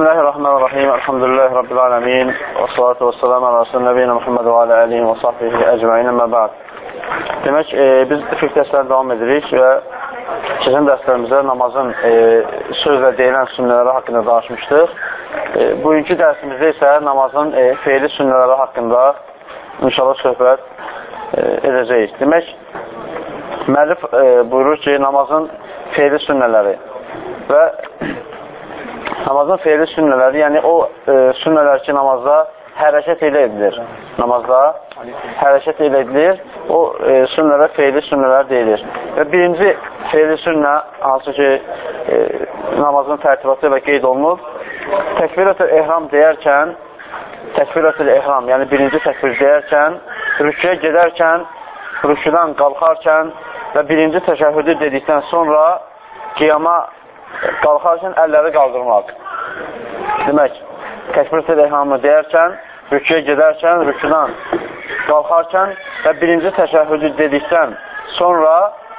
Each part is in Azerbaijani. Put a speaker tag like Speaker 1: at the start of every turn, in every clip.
Speaker 1: Bismillahirrahmanirrahim. Elhamdülillahi Rabbil alemin. Və salatu və selamu ala Rasulü Nəbiyyina Muhammed və alə alihi və sahbihi əcməin əmmə bəd. Demək, e, biz fiqh dərslərə davam edirik və keçən dərslərimizdə namazın e, sözlə deyilən sünnələri haqqında danışmışdıq. E, bugünkü dərsimizdə isə namazın e, feyli sünnələri haqqında inşallah söhbət e, edəcəyik. Demək, müəllif e, buyurur ki, namazın feyli sünnələri və namazın feyli sünnələri, yəni o e, sünnələr ki, namazda hərəkət elə edilir. Namazda hərəkət elə edilir, o e, sünnələrə feyli sünnələr deyilir. Və birinci feyli sünnə, hansı ki, e, namazın tərtibatı və qeyd olunub, təkbirətül ehram deyərkən, təkbirətül ehram, yəni birinci təkbir deyərkən, rüküyə gedərkən, rüküdən qalxarkən və birinci təşəhüdü dedikdən sonra qiyama qalxarkən əlləri qaldırmaq. Demək, təkbir ehramı deyərkən, rüküyə gedərkən, rüküdən qalxarkən və birinci təşəhhüdü dedikdən sonra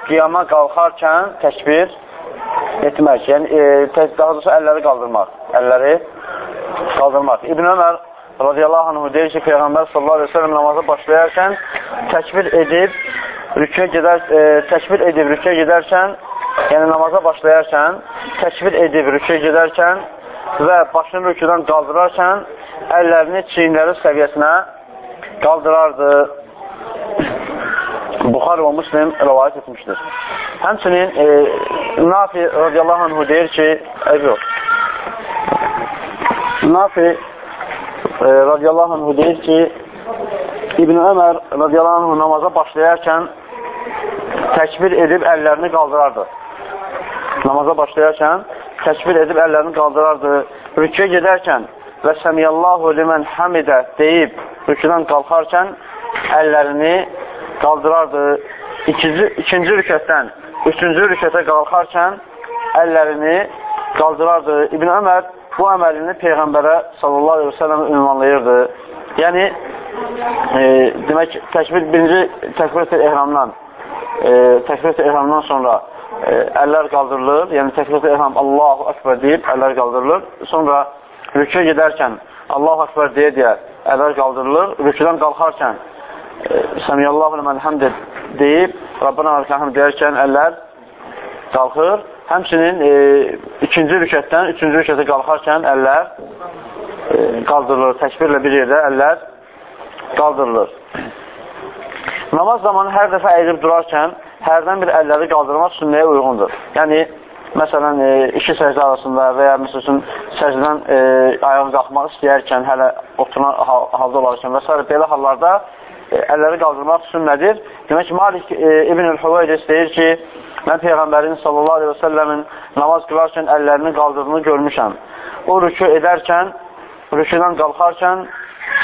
Speaker 1: qiyama qalxarkən təkbir etmək. Yəni, e, daha doğrusu əlləri qaldırmaq. Əlləri qaldırmaq. İbn Ömər radiyallahu anhu deyir ki, Peyğəmbər sallallahu aleyhi ve sellem namaza başlayarkən təkbir edib, rüküyə gedər, e, təkbir edib, rüküyə gedərkən yəni namaza başlayarkən, təkbir edib rüküyə gedərkən və başını rüküdən qaldırarkən əllərini çiyinləri səviyyəsinə qaldırardı. Buxar və Müslim rəvayət etmişdir. Həmçinin e, Nafi radiyallahu anhu deyir ki, əb yox. Nafi e, radiyallahu anhu deyir ki, İbn Ömər radiyallahu anhu namaza başlayarkən təkbir edib əllərini qaldırardı namaza başlayarkən təkbir edib əllərini qaldırardı. Rüküyə gedərkən və səmiyallahu limən hamidə deyib rüküdən qalxarkən əllərini qaldırardı. İkinci, ikinci rükətdən üçüncü rükətə qalxarkən əllərini qaldırardı. İbn Ömər bu əməlini Peyğəmbərə sallallahu aleyhi ve sellem ünvanlayırdı. Yəni, e, demək, təkbir, birinci təkbir ehramdan, e, təkbir ehramdan sonra e, əllər qaldırılır, yəni təkbir ehram Allahu Akbar deyib əllər qaldırılır. Sonra rüküyə gedərkən Allahu Akbar deyə deyə əllər qaldırılır. Rüküdən qalxarkən e, Səmiyallahu ləmən həmd deyib Rabbana əlkəhəm deyərkən əllər qalxır. Həmçinin e, ikinci rükətdən üçüncü rükətə qalxarkən əllər e, qaldırılır. Təkbirlə bir yerdə əllər qaldırılır. Namaz zamanı hər dəfə əyilib durarkən hərdən bir əlləri qaldırmaq sünnəyə uyğundur. Yəni, məsələn, e, iki səcdə arasında və ya məsəl üçün səcdən e, ayağa qalxmaq istəyərkən, hələ oturan halda olarkən və s. belə hallarda e, əlləri qaldırmaq sünnədir. Demək ki, Malik e, İbn-ül Hüveydes deyir ki, mən Peyğəmbərin sallallahu aleyhi və səlləmin namaz qılarkən əllərini qaldırdığını görmüşəm. O rükü edərkən, rüküdən qalxarkən,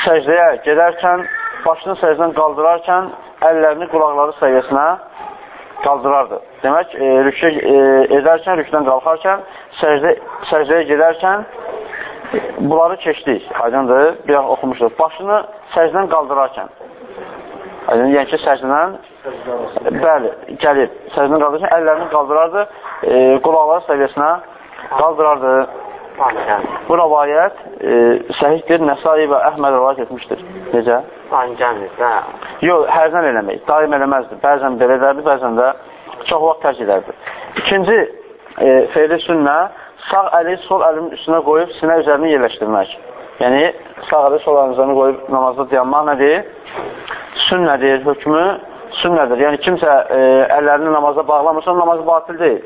Speaker 1: səcdəyə gedərkən, başını səcdən qaldırarkən, əllərini qulaqları səviyyəsinə qaldırardı. Demək, e, rükə e, edərkən, rükdən qalxarkən, səcdə, səcdəyə gedərkən bunları keçdik. Aydındır, bir an oxumuşdur. Başını səcdən qaldırarkən. Aydın, yəni ki, səcdən bəli, gəlib. Səcdən qaldırarkən əllərini qaldırardı, e, qulaqları səviyyəsinə qaldırardı. Bu rəvayət e, səhihdir, Nəsai və Əhməd rəvayət etmişdir. Necə?
Speaker 2: Ancaq, hə.
Speaker 1: Yox, hərdən eləmək. Daim eləməzdir. Bəzən belə edərdi, bəzən də çox vaxt tərk edərdi. İkinci e, feyli sünnə sağ əli sol əlinin üstünə qoyub sinə üzərini yerləşdirmək. Yəni, sağ əli sol əlinin üzərini qoyub namazda dayanmaq nədir? Sünnədir, hökmü sünnədir. Yəni, kimsə e, əllərini namaza bağlamırsa, namazı batil deyil.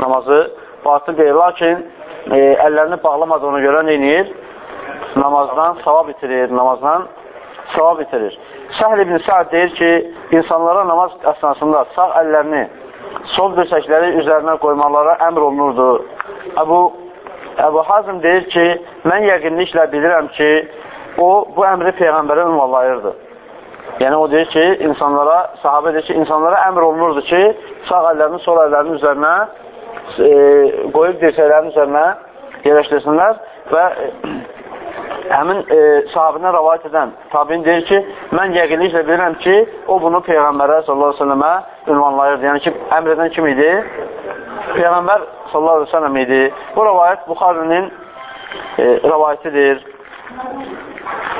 Speaker 1: Namazı batil deyil. Lakin e, əllərini bağlamadığına görə neyinir? Namazdan savab itirir, namazdan savab itirir. Səhl ibn Sa'd deyir ki, insanlara namaz əsnasında sağ əllərini sol dirsəkləri üzərinə qoymalara əmr olunurdu. Əbu, Əbu Hazım deyir ki, mən yəqinliklə bilirəm ki, o, bu əmri Peyğəmbərə ünvallayırdı. Yəni, o deyir ki, insanlara, sahabə deyir ki, insanlara əmr olunurdu ki, sağ əllərini sol əllərinin üzərinə e, qoyub dirsəklərin üzərinə yerləşdirsinlər və e, həmin e, sahabinə rəvayət edən tabin deyir ki, mən yəqinliklə bilirəm ki, o bunu Peyğəmbərə sallallahu aleyhi ve səlləmə ünvanlayırdı. Yəni ki, əmr edən kim idi? Peyğəmbər sallallahu aleyhi ve səlləm idi. Bu rəvayət Buxarinin e, rəvayətidir.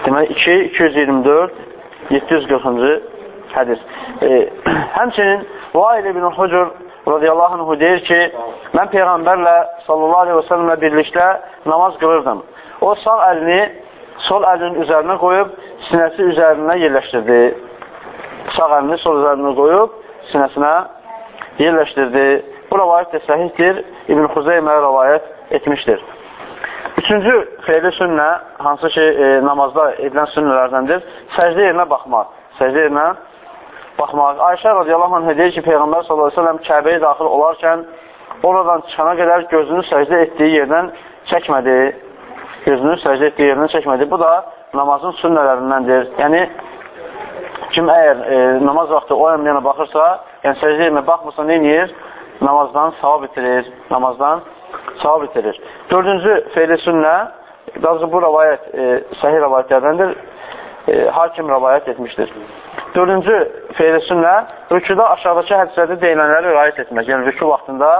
Speaker 1: Demək, 2, 224, 740-cı hədis. E, həmçinin Vail ibn Hucur radiyallahu anhu deyir ki, mən Peyğəmbərlə sallallahu aleyhi və səlləmlə birlikdə namaz qılırdım. O sağ əlini sol əlinin üzərinə qoyub, sinəsi üzərinə yerləşdirdi. Sağ əlini sol üzərinə qoyub, sinəsinə yerləşdirdi. Bu rəvayət də səhihdir. İbn Xuzeymə rəvayət etmişdir. Üçüncü xeyli sünnə, hansı ki, e, namazda edilən sünnələrdəndir, səcdə yerinə baxmaq. Səcdə yerinə baxmaq. Ayşə radiyallahu anh deyir ki, Peyğəmbər s.ə.v Kəbəyə daxil olarkən oradan çıxana qədər gözünü səcdə etdiyi yerdən çəkmədi. Gözünü səcdə etdiyi yerdən çəkmədi. Bu da namazın sünnələrindəndir. Yəni, kim əgər e, namaz vaxtı o yana baxırsa, yəni səcdə yerinə baxmırsa, nə edir? Namazdan savab itirir. Namazdan savab itirir. Dördüncü feyli sünnə, daha bu rəvayət e, sahih rəvayətlərdəndir. E, hakim rəvayət etmişdir. Dördüncü feyli sünnə, rükuda aşağıdakı hədislərdə deyilənləri rəayət etmək. Yəni, rüku vaxtında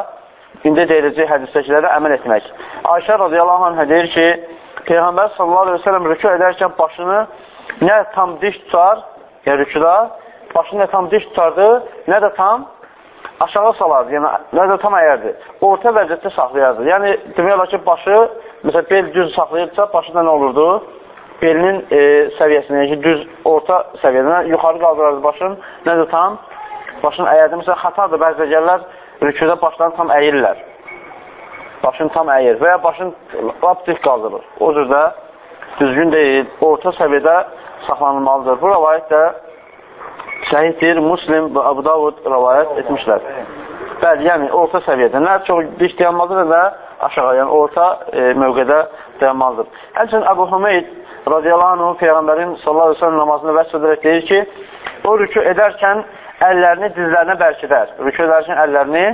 Speaker 1: indi deyiləcək hədisdəkilərə əməl etmək. Ayşə radiyallahu anh deyir ki, Peyğəmbər sallallahu aleyhi ve sellem rüku edərkən başını nə tam diş tutar, yəni rükuda, başını nə tam diş tutardı, nə də tam aşağı salardı, yəni nə də tam əyərdi. Orta vəziyyətdə saxlayardı. Yəni, demək olar ki, başı, məsələn, bel düz saxlayırsa, başında nə olurdu? belinin e, səviyyəsində, yəni düz orta səviyyədən yuxarı qaldırarız başın, nədir tam? Başın əyərdə, məsələn, xatadır, bəzi gəlirlər, rüküdə başlarını tam əyirlər. Başın tam əyir və ya başın lap dik qaldırır. O cürdə düzgün deyil, orta səviyyədə saxlanılmalıdır. Bu rəvayət də səhiddir, Muslim və Abu Davud rəvayət etmişlər. Bəli, yəni orta səviyyədə. Nə çox dik dayanmalıdır, nə aşağı, yəni orta e, mövqedə dayanmalıdır. Həmçinin Əbu Hümeyd radiyallahu anh Peyğəmbərin sallallahu aleyhi ve sellem namazını vəsf edərək deyir ki, o rükü edərkən əllərini dizlərinə bərkidər. Rükü edərkən əllərini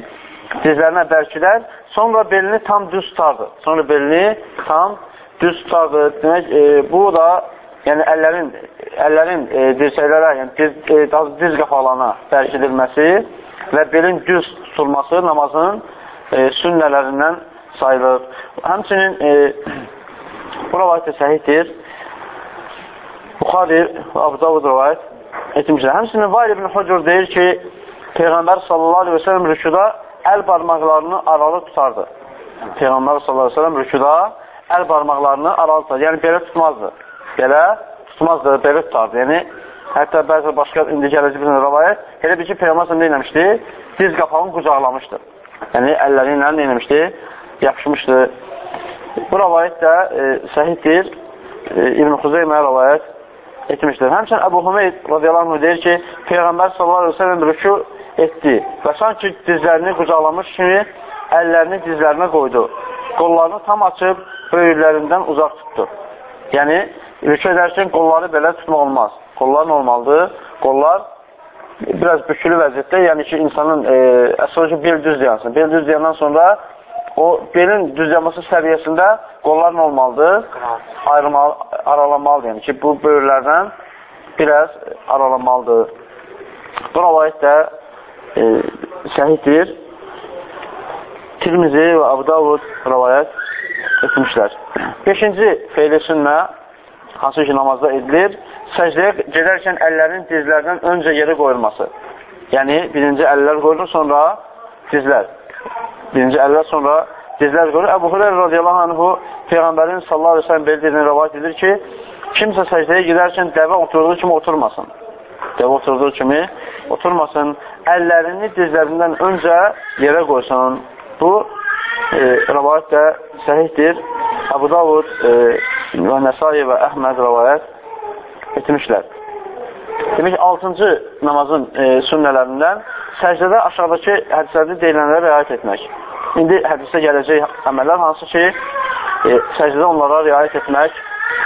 Speaker 1: dizlərinə bərkidər, sonra belini tam düz tutardı. Sonra belini tam düz tutardı. Demək, e, bu da yəni əllərin, əllərin e, dirsəklərə, yəni diz, e, diz qafalana bərkidilməsi və belin düz tutulması namazın e, sünnələrindən sayılır. Həmçinin e, bu rəvayət də səhiddir. Buxari və Abu Davud rəvayət etmişlər. Həmçinin Vail ibn Hucur deyir ki, Peyğəmbər sallallahu aleyhi ve sellem rükuda əl barmaqlarını aralı tutardı. Peyğəmbər sallallahu aleyhi ve sellem rükuda əl barmaqlarını aralı tutardı. Yəni, belə tutmazdı. Belə tutmazdı, belə tutardı. Yəni, hətta bəzi başqa indi gələcək bir rəvayət, elə bir ki, Peyğəmbər sallallahu eləmişdi, diz qapağını qucaqlamışdı. Yəni, əlləri ilə nə eləmişdi? Yapışmışdı. Bu rəvayət də e, səhiddir. E, İbn-i Xuzeymə rəvayət etmişdir. Həmçən Əbu Hümeyd radiyallahu anh deyir ki, Peyğəmbər sallallahu aleyhi ve sellem rükü etdi və sanki dizlərini qucaqlamış kimi əllərini dizlərinə qoydu. Qollarını tam açıb böyürlərindən uzaq tutdu. Yəni, rükü edərkən qolları belə tutmaq olmaz. Qollar nə olmalıdır? Qollar biraz bükülü vəziyyətdə, yəni ki, insanın e, əsas ki, bel düz dayansın. Bel düz dayandan sonra o belin düzləməsi səviyyəsində qollar nə olmalıdır? Ayrılmalı, aralanmalıdır. Yəni ki, bu böyürlərdən biraz aralanmalıdır. Bu rəvayət də e, səhiddir. Tirmizi və Abu Davud rəvayət etmişlər. Beşinci feyli sünnə, hansı ki namazda edilir, səcdəyə gedərkən əllərin dizlərdən öncə yerə qoyulması. Yəni, birinci əllər qoyulur, sonra dizlər. Birinci əllər sonra dizlər qoyulur. Əbu Hüreyr radiyallahu anhu Peyğəmbərin sallallahu aleyhi ve sellem belirliyini rəvayət edir ki, kimsə səcdəyə gedərkən dəvə oturduğu kimi oturmasın. Dəvə oturduğu kimi oturmasın. Əllərini dizlərindən öncə yerə qoysun. Bu e, rəvayət də səhihdir. Əbu Davud e, və Nəsai və Əhməd rəvayət etmişlər. Demək, 6-cı namazın e, sünnələrindən səcdədə aşağıdakı hədislərdə deyilənlərə riayət etmək. İndi hədisdə gələcək əməllər hansı ki, e, səcdədə onlara riayət etmək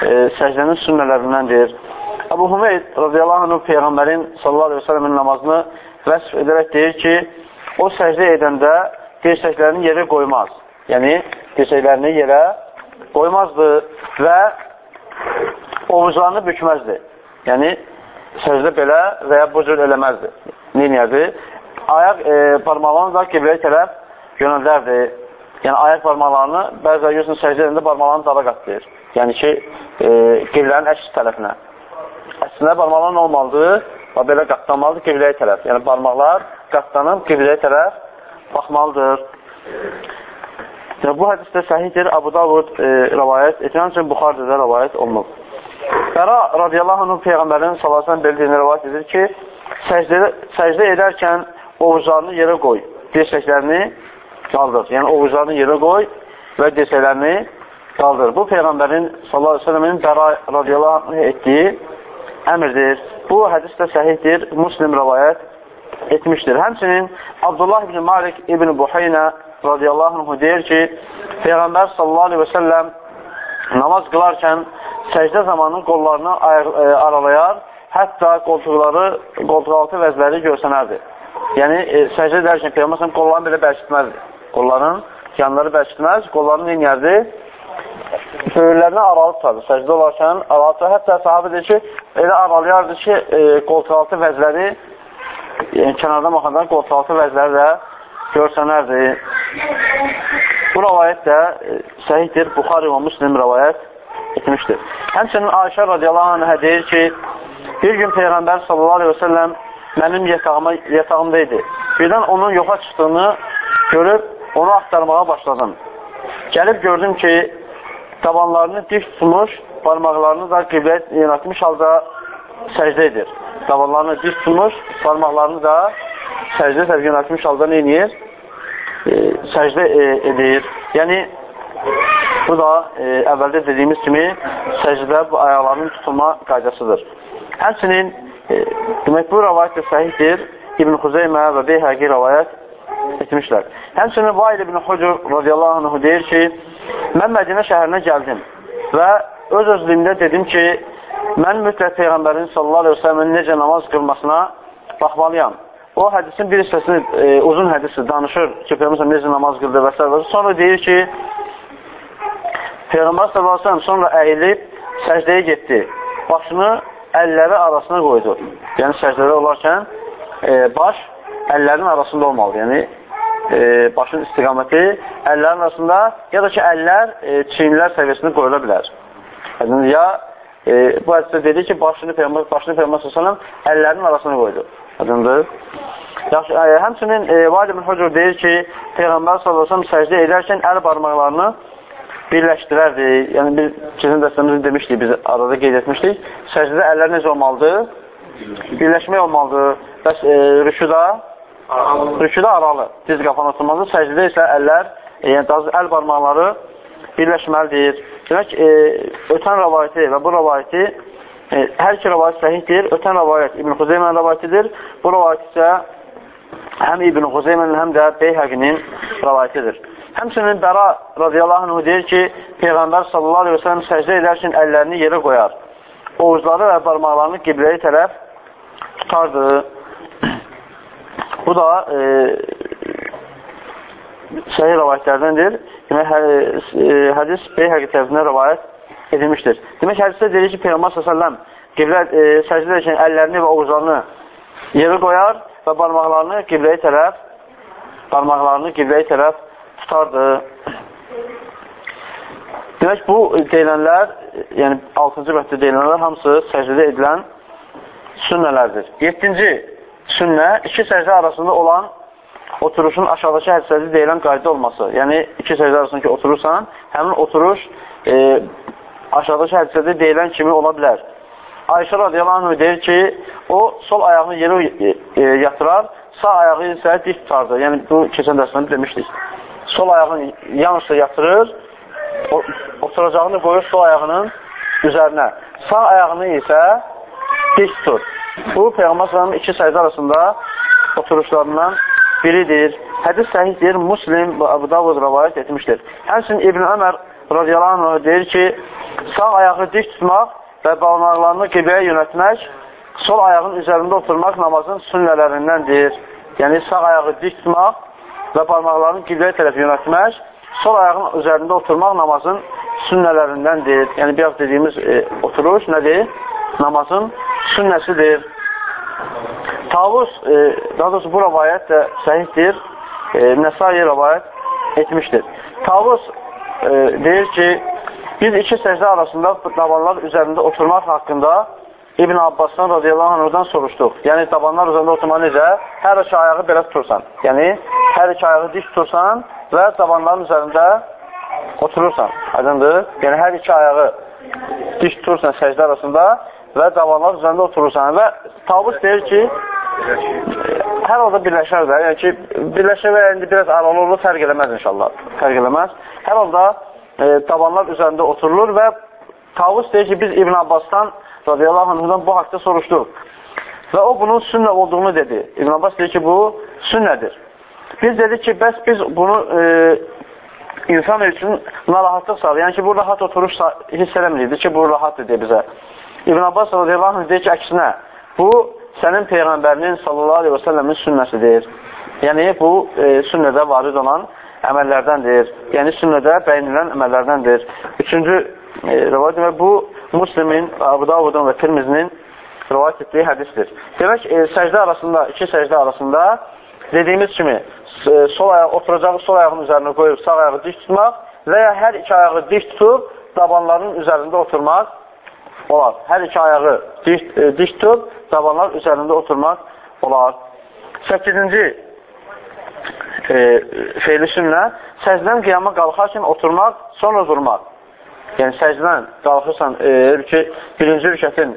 Speaker 1: e, səcdənin sünnələrindəndir. Əbu Hümeyd radiyallahu anh Peyğəmbərin sallallahu aleyhi ve sellemin namazını vəsf edərək deyir ki, o səcdə edəndə dirsəklərini yerə qoymaz. Yəni, dirsəklərini yerə qoymazdı və ovuclarını bükməzdi. Yəni, səcdə belə və ya bu cür eləməzdi. Neynəyərdi? Ayaq e, parmağını da qibləyə tərəf yönəldərdi. yəni ayaq barmaqlarını bəzən görürsən səcdə edəndə barmaqlarını dara qatlayır. Yəni ki, e, qiblənin əks tərəfinə. Əslində barmaqlar nə olmalıdır? Və belə qatlanmalıdır qibləyə tərəf. Yəni barmaqlar qatlanıb qibləyə tərəf baxmalıdır. Yəni, bu hədis də səhiddir. Abu Davud e, rəvayət etilən üçün Buxarda da rəvayət olunub. Bəra radiyallahu anh Peyğəmbərin salasından belirliyini rəvayət edir ki, səcdə, səcdə edərkən ovuclarını yerə qoy, dirsəklərini qaldır. Yəni, ovuclarını yerə qoy və dirsəklərini qaldır. Bu, Peyğəmbərin sallallahu aleyhi ve sellemin Bəra radiyallahu anh etdiyi əmirdir. Bu hədis də səhiddir, muslim rəvayət etmişdir. Həmçinin Abdullah ibn Malik ibn Buhaynə radiyallahu anh deyir ki, Peyğəmbər sallallahu aleyhi ve sellem namaz qılarkən səcdə zamanı qollarını e, aralayar, hətta qoltuqları, qoltuq altı vəzləri görsənərdi. Yəni, e, səcdə edərkən Peyğəmbər qollarını belə bərkitməzdi. Qolların yanları bərkitməz, qollarını dinlərdi, böyürlərini aralı tutardı. Səcdə olarkən aralı tutardı. Hətta sahabə deyir ki, elə aralayardı ki, e, qoltuq altı vəzləri yəni, kənardan baxanda qoltuq altı vəzləri də görsənərdi. Bu rəvayət də e, səhihdir. Buxari və Müslim rəvayət etmişdir. Həmçinin Ayşə radiyallahu anhə deyir ki, bir gün Peyğəmbər sallallahu aleyhi ve sellem mənim yatağıma, yatağımda idi. Birdən onun yoxa çıxdığını görüb onu axtarmağa başladım. Gəlib gördüm ki, tabanlarını dik tutmuş, barmaqlarını da qibləyə yönətmiş halda səcdə edir. Tabanlarını dik tutmuş, barmaqlarını da səcdə tərəf yönətmiş halda nə edir? E, səcdə e, edir. Yəni, Bu da e, əvvəldə dediyimiz kimi səcdə bu ayaqlarının tutulma qaydasıdır. Həmçinin e, demək bu rəvayət də səhihdir. İbn Xuzeymə və Beyhəqi rəvayət etmişlər. Həmçinin Vail ibn Hucur radiyallahu anh deyir ki, mən Mədinə şəhərinə gəldim və öz özlüyümdə dedim ki, mən mütləq Peyğəmbərin sallallahu aleyhi ve sellemin necə namaz qılmasına baxmalıyam. O hədisin bir hissəsini, e, uzun hədisi danışır ki, Peyğəmbər necə namaz qıldı və s. Sonra deyir ki, Peyğəmbər s.ə.v sonra əyilib səcdəyə getdi. Başını əlləri arasına qoydu. Yəni səcdədə olarkən e, baş əllərin arasında olmalı. Yəni e, başın istiqaməti əllərin arasında ya da ki, əllər e, çiynlər səviyyəsində qoyula bilər. Yəni, ya e, bu hədisdə dedi ki, başını Peyğəmbər başını Peyğəmbər s.ə.v əllərin arasına qoydu. Adındır. Yaxşı, e, həmçinin e, Vaid ibn Hocur deyir ki, Peyğəmbər s.ə.v səcdə edərkən əl barmaqlarını birləşdirərdi. Yəni, biz keçən dəstəmizin demişdik, biz arada qeyd etmişdik. Səcdə əllər necə olmalıdır? Birləşmək olmalıdır. Bəs e, rüşüda? Rüşüda aralı. Diz qafanı oturmalıdır. Səcdə isə əllər, e, yəni əl barmaqları birləşməlidir. Demək, e, ötən rəvayəti və bu rəvayəti e, hər iki rəvayət səhihdir. Ötən rəvayət İbn Xuzeymən rəvayətidir. Bu rəvayət isə həm İbn Xuzeymənin, həm də Beyhəqinin rəvayətidir. Həmçinin Bəra radiyallahu anh deyir ki, Peyğəmbər sallallahu aleyhi ve sellem səcdə edərkən əllərini yerə qoyar. Oğuzları və barmaqlarını qibləyə tərəf tutardı. Bu da e, səhih rəvayətlərdəndir. Demək, hə, e, hədis Beyhəqi tərəfindən rəvayət edilmişdir. Demək, hədisdə deyir ki, Peyğəmbər s.ə.v qiblə e, səcdə edərkən əllərini və oğuzlarını yerə qoyar və barmaqlarını qibləyə tərəf barmaqlarını qibləyə tərəf tutardı. Demək, bu deyilənlər, yəni 6-cı bəhdə deyilənlər hamısı səcdə edilən sünnələrdir. 7-ci sünnə, iki səcdə arasında olan oturuşun aşağıdakı hədisədə deyilən qayda olması. Yəni, iki səcdə arasında ki, oturursan, həmin oturuş e, aşağıdakı hədisədə deyilən kimi ola bilər. Ayşə radiyallahu anh deyir ki, o sol ayağını yerə e, e, yatırar, sağ ayağı isə dik tutardı. Yəni, bu keçən dərsində demişdik sol ayağını yanlışla yatırır, oturacağını qoyur sol ayağının üzərinə. Sağ ayağını isə dik tutur. Bu, Peyğəmbər iki səcdə arasında oturuşlarından biridir. Hədis səhihdir, Muslim və Əbu Davud rəvayət etmişdir. Həmçin İbn Ömər radiyallahu anh deyir ki, sağ ayağı dik tutmaq və barmaqlarını qibləyə yönətmək, sol ayağın üzərində oturmaq namazın sünnələrindəndir. Yəni, sağ ayağı dik tutmaq və barmaqlarını qibləyə tərəf yönətmək, sol ayağın üzərində oturmaq namazın sünnələrindəndir. Yəni, biraz dediyimiz e, oturuş nədir? Namazın sünnəsidir. Tavus, e, daha doğrusu bu rəvayət də səhiddir. E, Nəsai rəvayət etmişdir. Tavus e, deyir ki, biz iki səcdə arasında dabanlar üzərində oturmaq haqqında İbn Abbasdan radiyallahu anhdan soruşduq. Yəni, dabanlar üzərində oturmaq necə? Hər iki ayağı belə tutursan. Yəni, hər iki ayağı dik tutursan və dabanların üzərində oturursan. Aydındır? Yəni, hər iki ayağı dik tutursan səcdə arasında və dabanlar üzərində oturursan. Və Tavus deyir ki, hər halda birləşər də. Yəni ki, birləşər və indi biraz aralı olur, fərq eləməz inşallah. Fərq eləməz. Hər halda e, tabanlar üzərində oturulur və Tavus deyir ki, biz İbn Abbasdan radiyallahu anhdan bu haqda soruşduq. Və o bunun sünnə olduğunu dedi. İbn Abbas deyir ki, bu sünnədir. Biz dedik ki, bəs biz bunu e, insan üçün narahatlıq sağlayır. Yəni ki, bu rahat oturuş hiss eləmirdi ki, bu rahatdır deyə bizə. İbn Abbas radiyallahu anh deyir ki, əksinə, bu sənin Peyğəmbərinin sallallahu aleyhi və səlləmin sünnəsidir. Yəni, bu e, sünnədə varid olan əməllərdəndir. Yəni, sünnədə bəyinilən əməllərdəndir. Üçüncü e, rəvayət və bu Muslimin, Abu Davudun və Tirmizinin rəvayət etdiyi hədisdir. Demək, e, səcdə arasında, iki səcdə arasında dediyimiz kimi e, sol ayaq, oturacağı sol ayağın üzərinə qoyub sağ ayağı dik tutmaq və ya hər iki ayağı dik tutub dabanların üzərində oturmaq olar. Hər iki ayağı dik, e, dik tutub dabanlar üzərində oturmaq olar. 8-ci e, feyli sünnə səcdən qiyama qalxarkən oturmaq, sonra durmaq. Yəni səcdən qalxırsan, e, birinci rükətin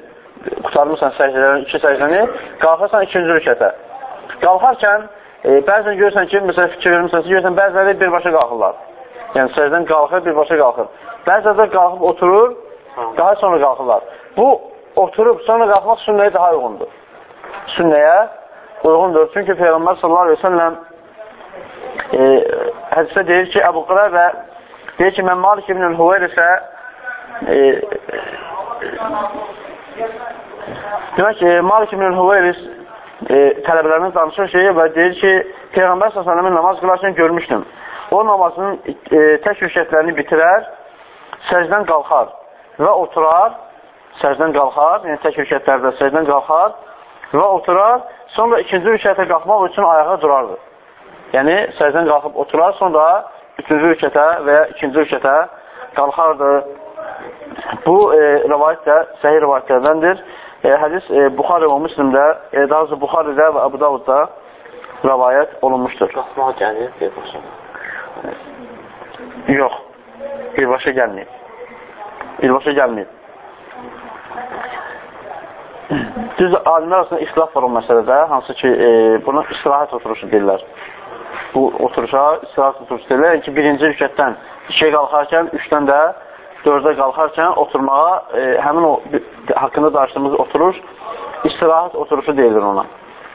Speaker 1: qutarmırsan səcdələrin, iki səcdəni, qalxırsan ikinci rükətə. Qalxarkən e, bəzən görürsən ki, məsələn fikir vermirsən, görürsən bəziləri birbaşa qalxırlar. Yəni səcdən qalxır, birbaşa qalxır. Bəziləri qalxıb oturur, daha sonra qalxırlar. Bu oturub sonra qalxmaq sünnəyə daha uyğundur. Sünnəyə uyğundur. Çünki Peyğəmbər sallallahu aleyhi ve sellem e, hədisdə deyir ki, Əbu Qırəbə deyir ki, mən Malik ibn-ül Hüveyrisə e, demək ki, Malik ibn-ül Hüveyris e, tələbələrini danışır şey və deyir ki, Peyğəmbər s.ə.v-in namaz qılarkən görmüşdüm. O namazın e, tək rüşətlərini bitirər, səcdən qalxar və oturar səcdən qalxar, yəni tək rükətlərdə səcdən qalxar və oturar, sonra ikinci rükətə qalxmaq üçün ayağa durardı. Yəni, səcdən qalxıb oturar, sonra üçüncü rükətə və ya ikinci rükətə qalxardı. Bu e, rəvayət də səhih rəvayətlərdəndir. E, hədis e, Buxarə və Müslimdə, e, daha doğrusu Buxarədə və Əbu Davudda rəvayət olunmuşdur.
Speaker 2: Qalxmağa gəlir birbaşa.
Speaker 1: Yox, birbaşa gəlməyib. Birbaşa gəlməyib. Düz alimlər arasında ixtilaf var o məsələdə, hansı ki, e, buna istirahət oturuşu deyirlər. Bu oturuşa istirahət oturuşu deyirlər. Yəni ki, birinci rükətdən ikiyə qalxarkən, üçdən də dördə qalxarkən oturmağa, e, həmin o haqqında danışdığımız oturuş istirahət oturuşu deyilir ona.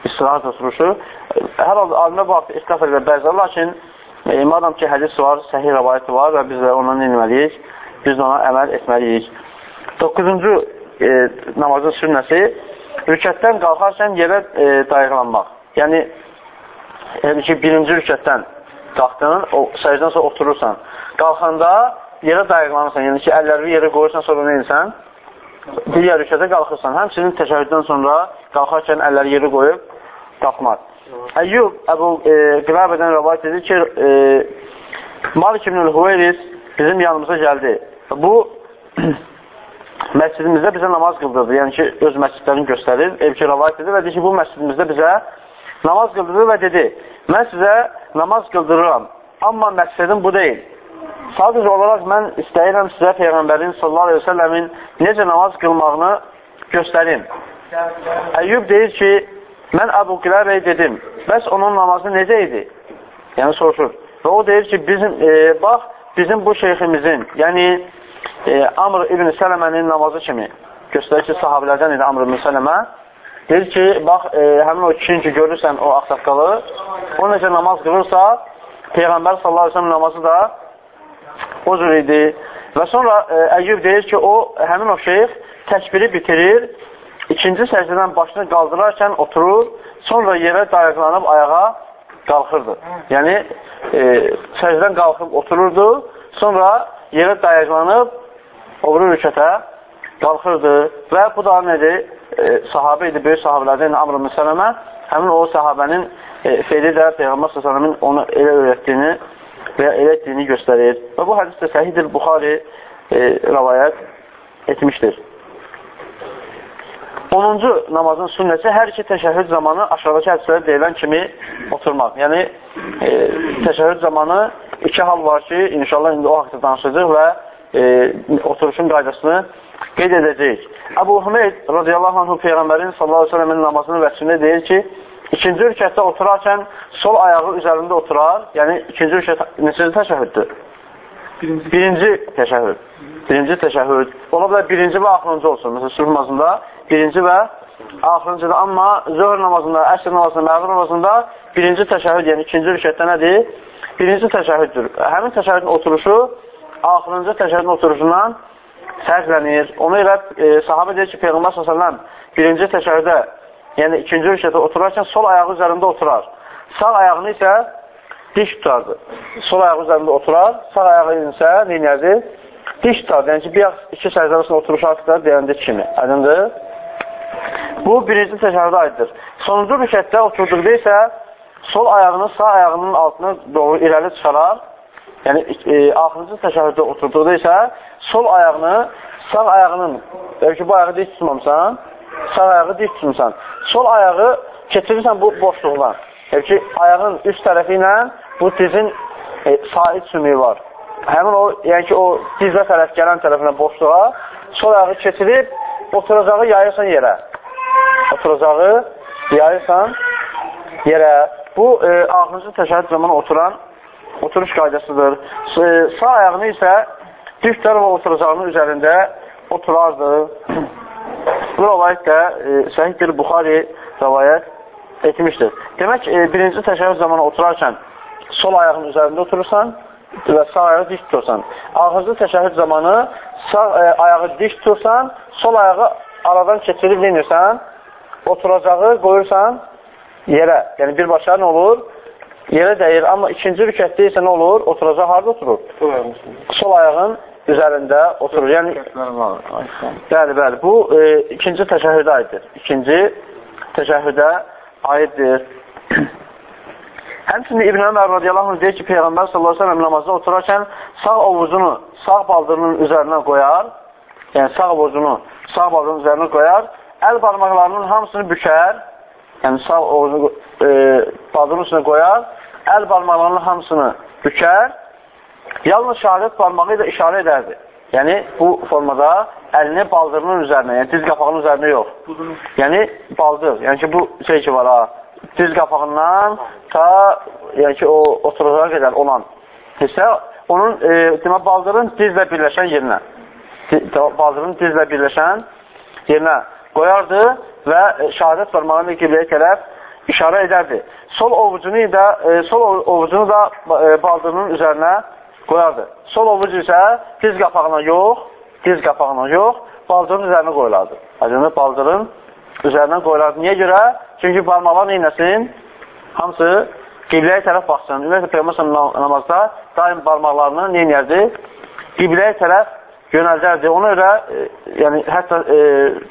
Speaker 1: İstirahət oturuşu. Hər halda alimlər bu haqda ixtilaf edirlər bəzilər, lakin e, madam ki, hədis var, səhih rəvayəti var və biz də ona nə etməliyik? Biz ona əməl etməliyik. 9-cu e, namazın sünnəsi rükətdən qalxarkən yerə e, dayıqlanmaq. Yəni, yəni ki, birinci rükətdən qalxdın, o səcdən sonra oturursan. Qalxanda yerə dayıqlanırsan. Yəni ki, əlləri yerə qoyursan, sonra nə edirsən? Digər rükətə qalxırsan. Həmçinin təşəhüddən sonra qalxarkən əlləri yerə qoyub qalxmaq. Əyyub Əbu e, Qırabədən rəvayət edir ki, e, Malik ibn-ül Hüveyris bizim yanımıza gəldi. Bu məscidimizdə bizə namaz qıldırdı. Yəni ki, öz məscidlərini göstərir, evki rəvayət edir və deyir ki, bu məscidimizdə bizə namaz qıldırdı və dedi, mən sizə namaz qıldırıram, amma məqsədim bu deyil. Sadəcə olaraq mən istəyirəm sizə Peyğəmbərin sallallahu aleyhi ve səlləmin necə namaz qılmağını göstərim. Əyyub deyir ki, mən Əbu Qiləbəy dedim, bəs onun namazı necə idi? Yəni soruşur. Və o deyir ki, bizim, e, bax, bizim bu şeyximizin, yəni e, Amr ibn Sələmənin namazı kimi göstərir ki, sahabilərdən idi Amr ibn Sələmə. Deyir ki, bax, e, həmin o kişinin ki, görürsən o axsaqqalı, o necə namaz qılırsa, Peyğəmbər sallallahu aleyhi ve sellem namazı da o cür idi. Və sonra e, Əyyub deyir ki, o, həmin o şeyx təkbiri bitirir, ikinci səcdədən başını qaldırarkən oturur, sonra yerə dayaqlanıb ayağa qalxırdı. Yəni, e, səcdən qalxıb otururdu, sonra yerə dayaqlanıb o biri rükətə qalxırdı və bu da nədir? E, sahabə idi, böyük sahabələrdən Amr ibn Sələmə həmin o sahabənin e, feyli də Peyğəmbər s.ə.v-in onu elə öyrətdiyini və elə etdiyini göstərir. Və bu hədis də Səhidil Buxari e, rəvayət etmişdir. 10-cu namazın sünnəsi hər iki təşəhhüd zamanı aşağıdakı hədislərdə deyilən kimi oturmaq. Yəni, e, təşəhhüd zamanı iki hal var ki, inşallah indi o haqda danışacaq və e, oturuşun qaydasını qeyd edəcəyik. Əbu Hümeyd radiyallahu anh Peyğəmbərin sallallahu aleyhi ve sellemin namazının vəçində deyir ki, ikinci ürkətdə oturarkən sol ayağı üzərində oturar, yəni ikinci ürkət neçə təşəhhüddür? Birinci, birinci təşəhhüd. Birinci təşəhhüd. Ola bilər birinci və axırıncı olsun. Məsələn, sürf namazında birinci və axırıncıdır. Amma zöhr namazında, əsr namazında, məğrib namazında birinci təşəhhüd, yəni ikinci rükətdə nədir? Birinci təşəhhüddür. Həmin təşəhhüdün oturuşu axırıncı təşəhhüdün oturuşundan fərqlənir. Ona görə e, sahabə deyir ki, Peyğəmbər s.ə.v birinci təşəhhüdə, yəni ikinci rükətdə oturarkən sol ayağı üzərində oturar. Sağ ayağını isə diş tutardı. Sol ayağı üzərində oturar, sağ ayağı isə neynəyərdi? Diş tutardı. Yəni ki, bir iki səcdə arasında oturuş artıqlar deyəndə kimi. Aydındır? Bu, birinci təşəhüdə aiddir. Sonuncu rükətdə oturduqda isə sol ayağını sağ ayağının altına doğru irəli çıxarar. Yəni, e, axırıncı təşəhüdə oturduqda isə sol ayağını sağ ayağının, yəni ki, bu ayağı diş tutmamsan, sağ ayağı diş tutmamsan, sol ayağı keçirirsən bu boşluqdan. Yəni ki, ayağın üst tərəfi ilə bu dizin e, sait sümüyü var. Həmin o, yəni ki, o dizlə tərəf gələn tərəfinə boşluğa sol ayağı keçirib oturacağı yayırsan yerə. Oturacağı yayırsan yerə. Bu, e, axırıncı təşəhüd zamanı oturan oturuş qaydasıdır. E, sağ ayağını isə düz tərəfə oturacağının üzərində oturardı. Bu rəvayət də e, Səhiddir Buxari rəvayət etmişdir. Demək, e, birinci təşəhüd zamanı oturarkən sol ayağın üzərində oturursan və sağ ayağı dik tutursan. Axırıncı təşəhhüd zamanı sağ e, ayağı dik tutursan, sol ayağı aradan keçirib neynirsən? Oturacağı qoyursan yerə. Yəni birbaşa nə olur? Yerə dəyir. Amma ikinci rükətdə isə nə olur? Oturacaq harada oturur? Sol ayağın üzərində oturur. Yəni, bəli, bəli. Bu e, ikinci təşəhhüdə aiddir. İkinci təşəhhüdə aiddir. Həmçinin İbn Ömər radiyallahu anh deyir ki, Peyğəmbər sallallahu aleyhi ve sellem namazda oturarkən sağ ovucunu sağ baldırının üzərinə qoyar, yəni sağ ovucunu sağ baldırının üzərinə qoyar, əl barmaqlarının hamısını bükər, yəni sağ ovucunu e, baldırının üstünə qoyar, əl barmaqlarının hamısını bükər, yalnız şəhadət barmağı ilə işarə edərdi. Yəni, bu formada əlini baldırının üzərinə, yəni diz qapağının üzərinə yox. Yəni, baldır. Yəni ki, bu şey ki var ha, diz qapağından ta yəni ki, o oturuğa qədər olan hissə onun e, demə, baldırın dizlə birləşən yerinə baldırın dizlə birləşən yerinə qoyardı və e, şəhadət barmağını qibləyə tərəf işarə edərdi. Sol ovucunu da e, sol ovucunu da e, baldırının üzərinə qoyardı. Sol ovuc isə diz qapağına yox, diz qapağına yox, baldırın üzərinə qoyulardı. Aydınlı baldırın üzərinə qoyulardı. Niyə görə? Çünki barmaqlar neynəsin? Hamısı qibləyə tərəf baxsın. Ümumiyyətlə, Peyğəmbər namazda daim barmaqlarını neynərdi? Qibləyə tərəf yönəldərdi. Ona görə, e, yəni, hətta e,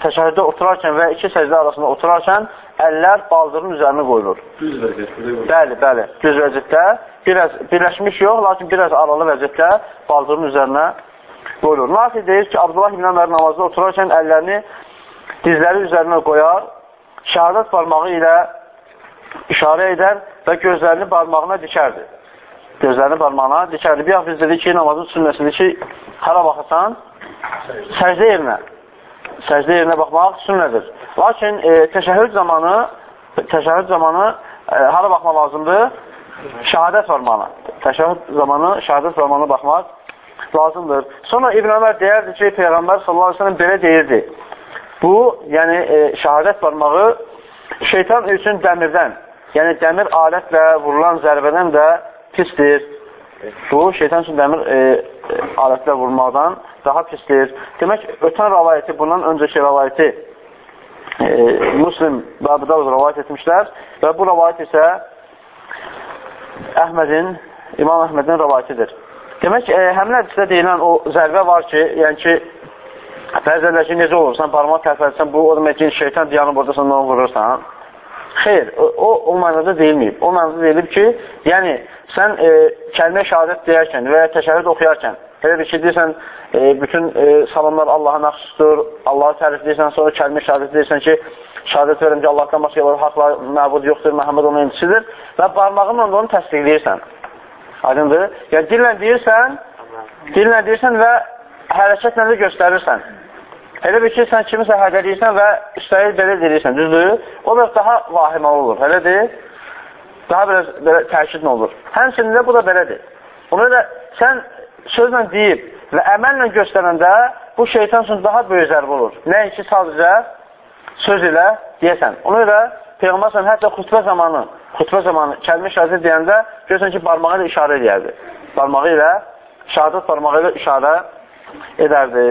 Speaker 1: təşəhüdə oturarkən və iki səcdə arasında oturarkən əllər baldırın üzərinə qoyulur. Düz vəziyyətdə. Bəli, bəli, düz vəziyyətdə. Biraz birləşmiş yox, lakin biraz aralı vəziyyətdə baldırın üzərinə qoyulur. Nafi deyir ki, Abdullah ibn Ömər namazda oturarkən əllərini dizləri üzərinə qoyar, şəhadət barmağı ilə işarə edər və gözlərini barmağına dikərdi. Gözlərini barmağına dikərdi. Bir biz dedik ki, namazın sünnəsidir ki, hara baxırsan? Səcdə yerinə. Səcdə yerinə baxmaq sünnədir. Lakin e, təşəhhüd zamanı təşəhhüd zamanı e, hara baxmaq lazımdır? Şəhadət barmağına. Təşəhhüd zamanı şəhadət barmağına baxmaq lazımdır. Sonra İbn Ömər deyərdi ki, Peyğəmbər sallallahu aleyhi ve sellem belə deyirdi. Bu, yəni e, şəhadət barmağı şeytan üçün dəmirdən, yəni dəmir alətlə vurulan zərbədən də pisdir. Bu, şeytan üçün dəmir e, alətlə vurmaqdan daha pisdir. Demək, ötən rəvayəti, bundan öncəki rəvayəti e, Muslim və Abu Davud rəvayət etmişlər və bu rəvayət isə Əhmədin, İmam Əhmədin rəvayətidir. Demək, e, həmin hədisdə deyilən o zərbə var ki, yəni ki, Bəzənlər ki, necə olur? Sən parmaq tərpətsən, bu o demək ki, şeytan dayanıb orada sən onu vurursan. Xeyr, o, o mənada deyilməyib. O mənada deyilib ki, yəni sən e, kəlmə şəhadət deyərkən və ya təşəhhüd oxuyarkən, elə bir ki, deyirsən, e, bütün e, salamlar Allaha məxsusdur, Allahı tərif deyirsən, sonra kəlmə şəhadət deyirsən ki, şəhadət verirəm ki, Allahdan başqa yox, haqla məbud yoxdur, Məhəmməd onun elçisidir və barmağınla onu təsdiqləyirsən. Aydındır? Yəni, dillə deyirsən, dillə deyirsən və hərəkətlə də göstərirsən. Elə bir ki, sən kimisə hədəliyirsən və üstəlik belə deyirsən, düzdür? O biraz daha vahiməli olur, elədir? Daha biraz belə təkidlə olur. Həmçinin bu da belədir. Ona görə sən sözlə deyib və əməllə göstərəndə bu şeytan üçün daha böyük zərbə olur. Nəinki sadəcə söz ilə deyəsən. Ona görə Peyğəmbər hətta xütbə zamanı, xütbə zamanı kəlmə şəhadət deyəndə görürsən ki, barmağı ilə işarə edərdi. Barmağı ilə, şəhadət barmağı ilə işarə edərdi.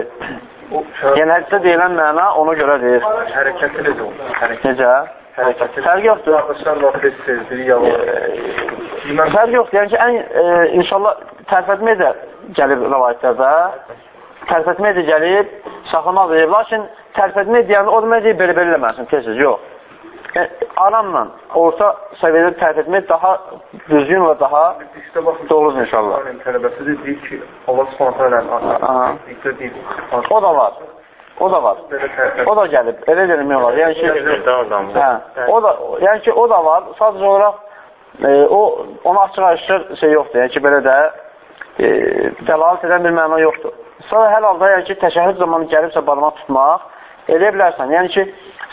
Speaker 1: Yəni, hədisdə deyilən məna ona görədir.
Speaker 2: Hərəkəti necə olur?
Speaker 1: Necə?
Speaker 2: Hərəkəti.
Speaker 1: Fərq yoxdur. Fərq yoxdur. Yəni ki, ən, e, inşallah tərfətmək də gəlib rəvayətlərdə. Tərfətmək də gəlib, saxlamaq da deyib. Lakin tərfətmək deyəndə o demək deyib, belə-belə eləməsin, tez-tez, yox. Yəni, aramla, orta səviyyədə tərfətmək daha düzgün və daha doğrudur inşallah.
Speaker 2: Tələbəsi də deyir ki, Allah deyir.
Speaker 1: O da var. O da var. O da gəlib. Elə demək olar. Yəni ki, hə, o da, yəni ki, o da var. Sadəcə olaraq e, o ona açıq-aşkar şey yoxdur. Yəni ki, belə də e, dəlalət edən bir məna yoxdur. Sonra hər halda yəni ki, təşəhhüd zamanı gəlibsə barmaq tutmaq eləyə bilərsən. Yəni ki,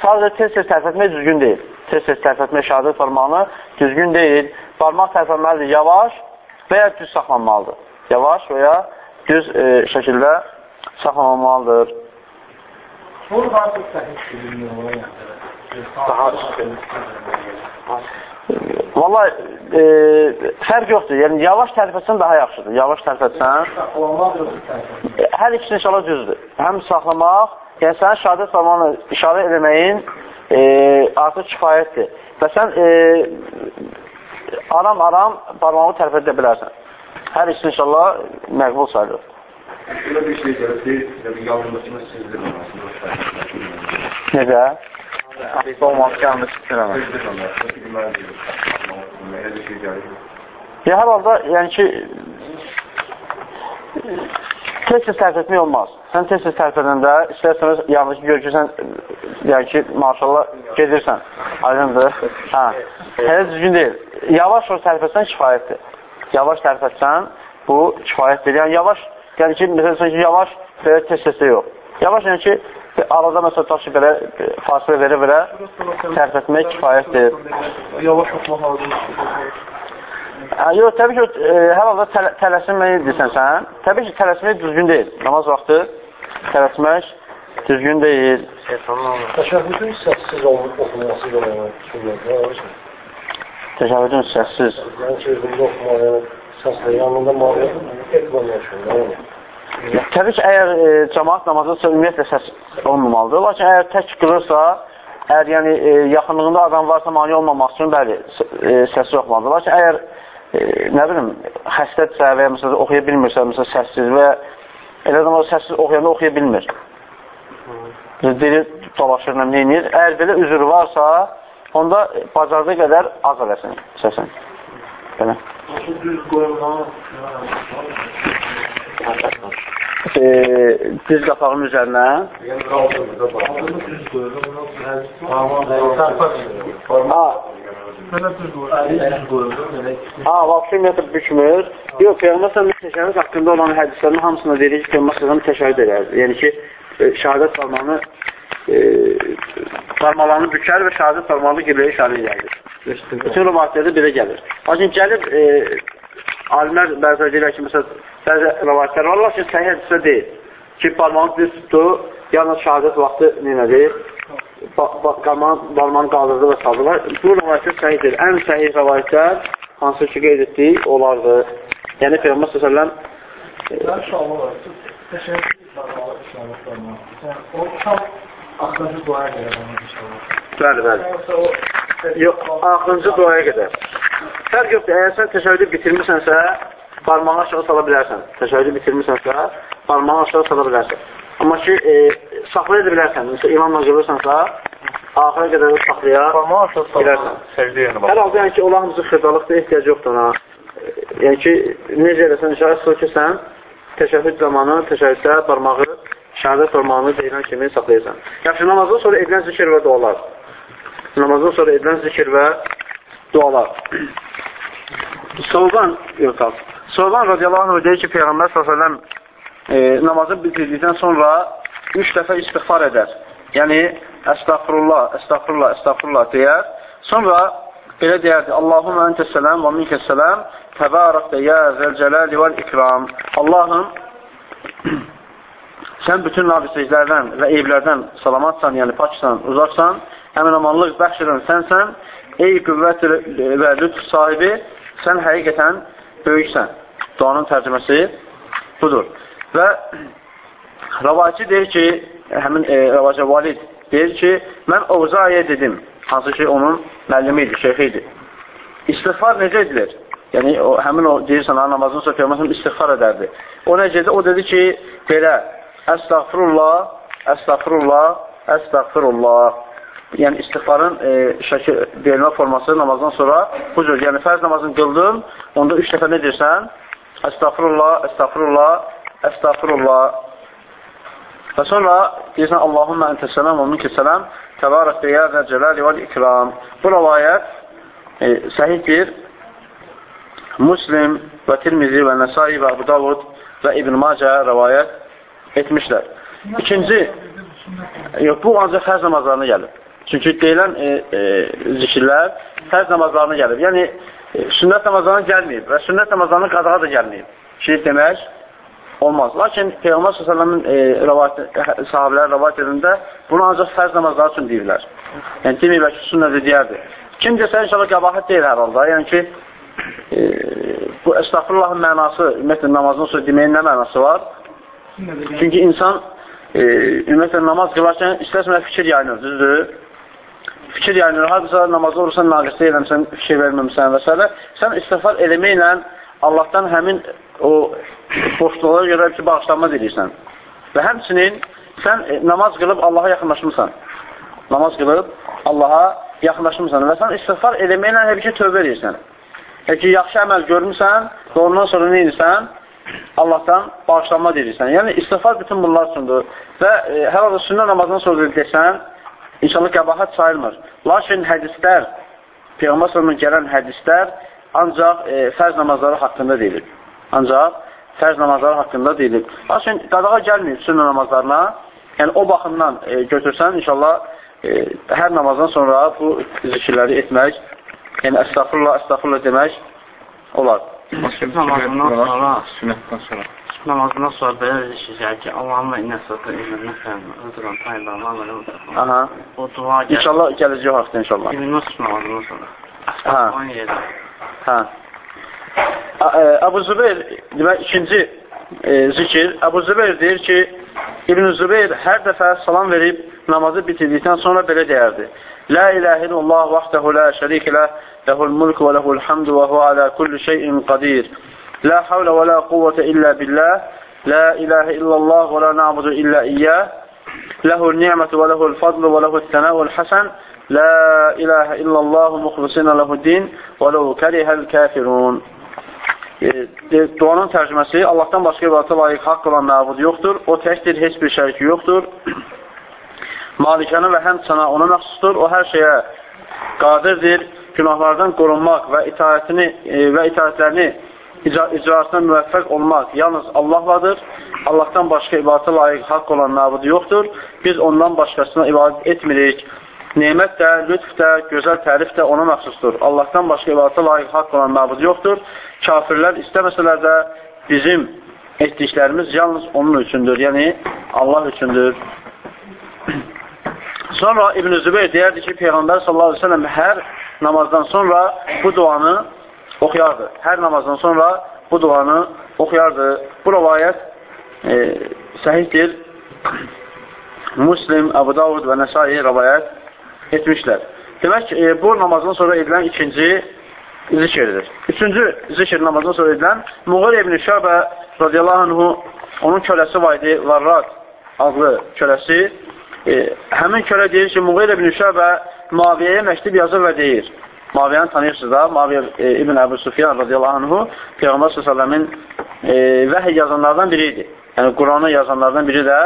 Speaker 1: sadəcə tez-tez tərpətmək düzgün deyil. Tez-tez tərpətmək şəhadət barmağını düzgün deyil. Barmaq tərpətməlidir yavaş və ya düz saxlanmalıdır. Yavaş və ya düz e, şəkildə saxlanmalıdır.
Speaker 3: Burada artıq səhih
Speaker 1: Daha Valla e, fərq yoxdur. Yəni, yavaş tərpətsən daha yaxşıdır. Yavaş
Speaker 3: tərpətmək.
Speaker 1: Hər ikisi inşallah düzdür. Həm saxlamaq, yəni sənin şəhadət zamanı işarə eləməyin e, artıq kifayətdir. Və sən e, aram-aram barmağı tərpət edə bilərsən. Hər ikisi inşallah məqbul sayılır.
Speaker 2: Belə bir şey gəlsə, yəni yanındakını sezdirməməsin.
Speaker 1: Necə?
Speaker 2: Aslı olmaq şey gəlir.
Speaker 1: Ya, hər halda, yəni ki, tez-tez tərk etmək olmaz. Sən tez-tez tərk edəndə, istərsəniz yanlış gör ki, sən, yəni ki, maşallah gedirsən, aydındır. Hə, hələ düzgün deyil. Yavaş o tərk etsən kifayətdir. Yavaş tərk etsən, bu kifayətdir. Yəni, yavaş, yəni ki, məsələn ki, yavaş, belə tez-tezdə yox. Yavaş, yəni ki, arada məsələn tutaq ki, belə fasilə verə-verə tərk etmək kifayətdir.
Speaker 2: Yavaş oxumaq lazımdır.
Speaker 1: Yox, təbii ki, e, hər halda təl tələsmək deyirsən sən. Təbii ki, tələsmək düzgün deyil. Namaz vaxtı tələsmək düzgün deyil.
Speaker 3: Təşəhhüdün səssiz oxunması da sünnətdir.
Speaker 1: Təşəhhüdün səssiz.
Speaker 3: Yəni ki, özündə oxumaya, səslə yanında müayət etməmək
Speaker 1: Təbii ki, əgər e, cəmaat namazı ümumiyyətlə səs olmamalıdır. Lakin əgər tək qılırsa, əgər yəni e, yaxınlığında adam varsa mani olmamaq üçün bəli, e, səs yoxmalıdır. Lakin əgər e, nə bilim, xəstədirsə və ya məsələn oxuya bilmirsə, məsələn səssiz və elə zaman səssiz oxuyanda oxuya bilmir. Dili dolaşır, nə neyinir. Əgər belə üzr varsa, onda bacardığı qədər az eləsin səsin. Belə.
Speaker 3: Düz qoyulmalı
Speaker 1: e, diz qapağının üzərinə Ha, vaqti ümumiyyətlə bükmür. Yox, Peyğəmbər sallallahu təşəhhüd haqqında olan hədislərin hamısında deyir ki, Peyğəmbər sallallahu təşəhhüd edərdi. Yəni ki, şəhadət parmağını e, parmaqlarını bükər və şəhadət parmağını qibləyə işarə edərdi. Bütün rivayətlərdə belə gəlir. Lakin gəlib e, alimlər bəzən deyirlər ki, məsələn, bəzi rəvayətlər var, lakin səhih hədisdə deyil. Ki, parmağını düz tutdu, yalnız şəhadət vaxtı neynədir? Parmağını qaldırdı və saldılar. Bu rəvayətlər səhih deyil. Ən səhih rəvayətlər, hansı ki, qeyd etdik, olardı. Yəni, Peyğəmbər s.ə.v
Speaker 3: Ben şallı var. Teşekkür ederim. O tam axırıncı duaya inşallah.
Speaker 1: Bəli, bəli. Yox, axırıncı duaya qədər. Fərq yoxdur, əgər sən təşəhüdü bitirmisənsə, parmağı aşağı sala bilərsən. Təşəhüdü bitirmisənsə, parmağı aşağı sala bilərsən. Amma ki, e, saxlaya da bilərsən. Məsələn, imamla qılırsansa, axıra qədər də saxlaya bilərsən.
Speaker 2: Yəni
Speaker 1: Hər halda yəni ki, olan hamısı xırdalıqda ehtiyac yoxdur ona. Yəni ki, necə eləsən, şəhət sor ki, sən təşəhhüd zamanı, təşəhhüddə barmağı, şəhadət barmağını deyilən kimi saxlayırsan. Yaxşı, namazdan sonra edilən zikir və dualar. Namazdan sonra edilən zikir və dualar. Soğuqan, yox, Soğuqan radiyallahu anh deyir ki, Peyğəmbər s.ə.v e, namazı bitirdikdən sonra üç dəfə istighfar edər. Yəni, əstəğfurullah, əstəğfurullah, əstəğfurullah deyər. Sonra belə deyərdi, Allahumma entəs-sələm və minkəs-sələm təbarəkdə yə zəlcələli vəl-ikram. Allahım, sən bütün nabisliklərdən və evlərdən salamatsan, yəni paksan, uzaqsan, həmin amanlıq bəxş edən sənsən, ey qüvvət və lütf sahibi, sən həqiqətən böyüksən. Duanın tərcüməsi budur. Və rəvayətçi deyir ki, həmin e, rəvacə valid deyir ki, mən Ovzaya dedim, hansı ki, onun müəllimi idi, şeyxi idi. İstiğfar necə edilir? Yəni, o, həmin o, deyirsən, namazın sonra Peyğəmbər istiğfar edərdi. O necə edir? O dedi ki, belə, əstəğfirullah, əstəğfirullah, əstəğfirullah. Yəni, istiğfarın e, şəkil verilmə forması namazdan sonra bu cür, yəni fərz namazını qıldım, onda üç dəfə ne deyirsən? Əstəğfirullah, əstəğfirullah, əstəğfirullah. Və sonra deyirsən, Allahümmə əntəsələm və minkəsələm, təbarək deyəzə cələli vəl ikram. Bu rəvayət e, səhiddir. Muslim və Tirmizi və Nəsai və Abu Davud və İbn Macə rəvayət etmişlər. İkinci, yox, bu ancaq fərz namazlarına gəlib. Çünki deyilən e, e, zikirlər fərz namazlarına gəlib. Yəni, e, sünnət namazlarına gəlməyib və sünnət namazlarına qadağa da gəlməyib. Şirk demək olmaz. Lakin Peyğəmbər s.ə.v-in e, sahabələr rəvat edində bunu ancaq fərz namazları üçün deyirlər. Yəni, deməyiblər ki, sünnədə deyərdir. Kim desə, inşallah qəbahət deyil hər halda. Yəni ki, e, bu əstəğfirullahın mənası, ümumiyyətlə namazdan sonra deməyin nə mənası var? Çünki insan e, ümumiyyətlə namaz qılarkən istəsmə fikir yayınır, düzdür? Fikir yayınır, hadisa namazda olursan, naqisdə eləmsən, fikir verməmsən və s. Sən istiğfar eləməklə Allahdan həmin o boşluğa görə ki, bağışlanma dilirsən. Və həmçinin sən e, namaz qılıb Allaha yaxınlaşmısan. Namaz qılıb Allaha yaxınlaşmısan və sən istiğfar eləməklə ki, tövbə edirsən. Hələ ki, yaxşı əməl görmüsən və ondan sonra nə edirsən? Allahdan bağışlanma deyirsən. Yəni, istiğfar bütün bunlar üçündür. Və e, hər halda sünnə namazından sonra desən, inşallah qəbahət sayılmır. Lakin hədislər, Peyğəmbər sallallahu gələn hədislər ancaq e, fərz namazları haqqında deyilir. Ancaq fərz namazları haqqında deyilir. Lakin qadağa gəlməyib sünnə namazlarına. Yəni o baxımdan e, götürsən, inşallah e, hər namazdan sonra bu zikirləri etmək, yəni əstəğfurullah, əstəğfurullah demək olar.
Speaker 4: Sünnət namazından sonra, sünnətdən sonra. Namazından sonra belə zikirlər ki, Allahımla innə sətə ilmə ödürən tayla, Allahımla
Speaker 1: Aha.
Speaker 4: O dua gəlir.
Speaker 1: İnşallah gələcək haqda inşallah.
Speaker 4: İlmə namazından sonra. Yerdə.
Speaker 1: Hə. Əbu Zübeyir, demək, ikinci e, zikir, Əbu Zübeyir deyir ki, İbn-i Zübeyir hər dəfə salam verib namazı bitirdikdən sonra belə deyərdi. La iləhə illallah vaxtəhu la şərikə ləh, ləhul mulk və ləhul hamdu və huvə alə kulli şeyin qadir. La havlə və la quvvətə illə billah, la iləhə illallah və la na'budu illə iyyah, ləhul ni'mətu və ləhul fadlu və ləhul tənəvül həsən, La ilahe illallah muxlisina lehuddin və ləhu kərihəl kafirun. E, duanın tərcüməsi Allahdan başqa ibadətə layiq haqq olan məbud yoxdur. O təkdir, heç bir şəriki yoxdur. Malikənə və həmd sana ona məxsusdur. O hər şeyə qadirdir. Günahlardan qorunmaq və itaətini e, və itaətlərini icra icrasına müvəffəq olmaq yalnız Allahladır. Allahdan başqa ibadətə layiq haqq olan məbud yoxdur. Biz ondan başqasına ibadət etmirik. Nemət də, lütf də, gözəl tərif də ona məxsusdur. Allahdan başqa ibadətə layiq haqq olan məbud yoxdur. Kafirlər istəməsələr də bizim etdiklərimiz yalnız onun üçündür. Yəni, Allah üçündür. Sonra İbn-i Zübeyir deyərdi ki, Peyğəmbər sallallahu aleyhi ve sellem hər namazdan sonra bu duanı oxuyardı. Hər namazdan sonra bu duanı oxuyardı. Bu rəvayət e, səhiddir. Muslim, Əbu Davud və Nəsai rəvayət etmişlər. Demək ki, e, bu namazdan sonra edilən ikinci zikirdir. Üçüncü zikir namazdan sonra edilən Muğir ibn Şəbə radiyallahu anhu onun köləsi var idi, Varrad adlı köləsi e, həmin kölə deyir ki, Muğir ibn Şəbə Maviyyəyə məktub yazır və deyir. Maviyyəni tanıyırsınız da, Maviyyə e, ibn Əbu Sufyan radiyallahu anhu Peyğəmbər s.ə.v-in e, vəhiy yazanlardan biri idi. Yəni, Quranı yazanlardan biri də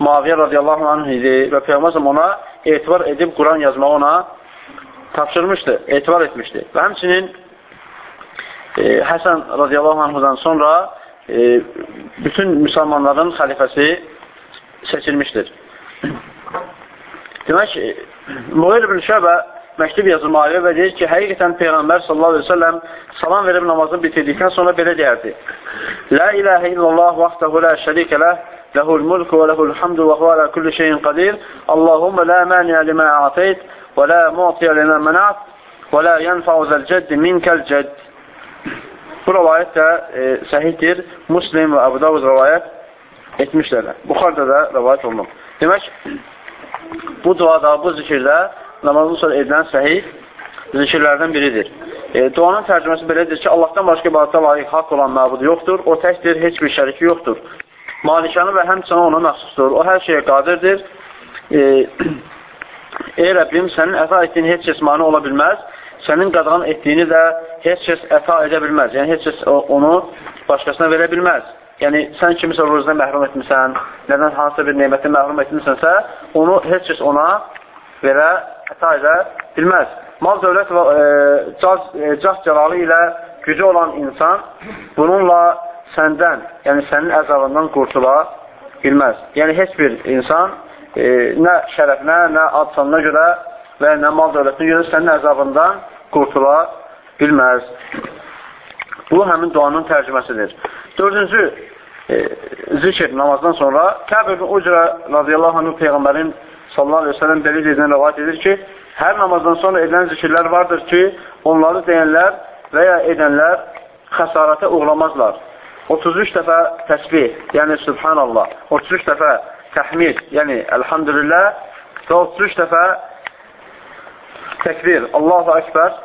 Speaker 1: Maviyyə radiyallahu anh idi və Peyğəmbər ona etibar edib Quran yazmağı ona tapşırmışdı, etibar etmişdi. Və həmçinin e, Həsən radiyallahu anhudan sonra e, bütün müsəlmanların xəlifəsi seçilmişdir. Demək, Muğir ibn Şəbə məktub yazır Maviyə və deyir ki, həqiqətən Peyğəmbər sallallahu aleyhi ve sellem salam verib namazını bitirdikdən sonra belə deyərdi. La ilahə illallah vaxtahu la şərikə ləh, ləhul mulku və ləhul hamdu və huvə alə kulli şeyin qadir. Allahumma la maniyə limə a'teyt və la mu'tiyə limə mənat və la yənfəu zəl-cəddi minkəl cədd. Bu rəvayət də e, səhiddir. Muslim və Əbu Davud rəvayət etmişlərlər. Buxarda da rəvayət olunub. Demək, bu duada, bu zikirdə namazın sonra edilən səhih zikirlərdən biridir. E, duanın tərcüməsi belədir ki, Allahdan başqa ibadətə layiq haqq olan məbud yoxdur, o təkdir, heç bir şəriki yoxdur. Malikanı və həmçinin ona məxsusdur, o hər şeyə qadirdir. E, Ey Rəbbim, sənin əta etdiyin heç kəs mani ola bilməz, sənin qadağan etdiyini də heç kəs əta edə bilməz. Yəni, heç kəs onu başqasına verə bilməz. Yəni, sən kimisə ruzuna məhrum etmirsən, nədən hansısa bir neymətə məhrum etmirsənsə, onu heç kəs ona verə, əta edə bilməz. Mal dövlət və e, caz, e, caz cəlalı ilə gücü olan insan bununla səndən, yəni sənin əzabından qurtula bilməz. Yəni, heç bir insan e, nə şərəfinə, nə adsanına görə və nə mal dövlətinə görə sənin əzabından qurtula bilməz. Bu, həmin duanın tərcüməsidir. Dördüncü e, zikr namazdan sonra Kəb ibn Ucra radiyallahu anh Peyğəmbərin sallallahu aleyhi ve sellem belə deyilən rəvat edir ki, hər namazdan sonra edilən zikirlər vardır ki, onları deyənlər və ya edənlər xəsarətə uğramazlar. 33 dəfə təsbih, yəni Subhanallah, 33 dəfə təhmid, yəni Elhamdülillah və 33 dəfə təkbir, Allahu Ekber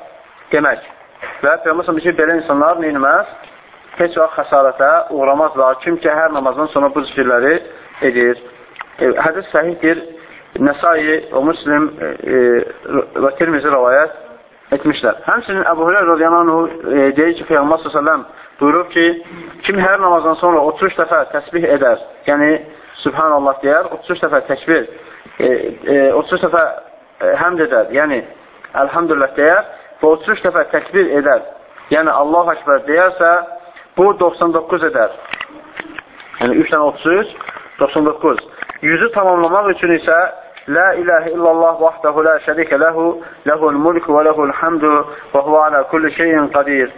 Speaker 1: demək. Və Peyğəmbər ki, belə insanlar neynəməz? Heç vaxt xəsarətə uğramazlar. Kim ki, hər namazdan sonra bu zikirləri edir. E, hədis səhihdir. Nəsai, o Müslim e, e, və Tirmizi rəvayət etmişlər. Həmçinin Əbu Hürər radiyallahu e, deyir ki, Peyğəmbər s.ə.v buyurur ki, kim hər namazdan sonra 33 dəfə təsbih edər, yəni Subhanallah deyər, 33 dəfə təkbir, e, e, 33 dəfə e, həmd edər, yəni Əlhamdülillah deyər və 33 dəfə təkbir edər, yəni Allah Akbar deyərsə, bu 99 edər. Yəni 3 dənə 33, 99. Yüzü tamamlamaq üçün isə La ilahə illallah vahdahu la şərikə ləhu, ləhul mulku və ləhul hamdu və huvə alə kulli şeyin qadir.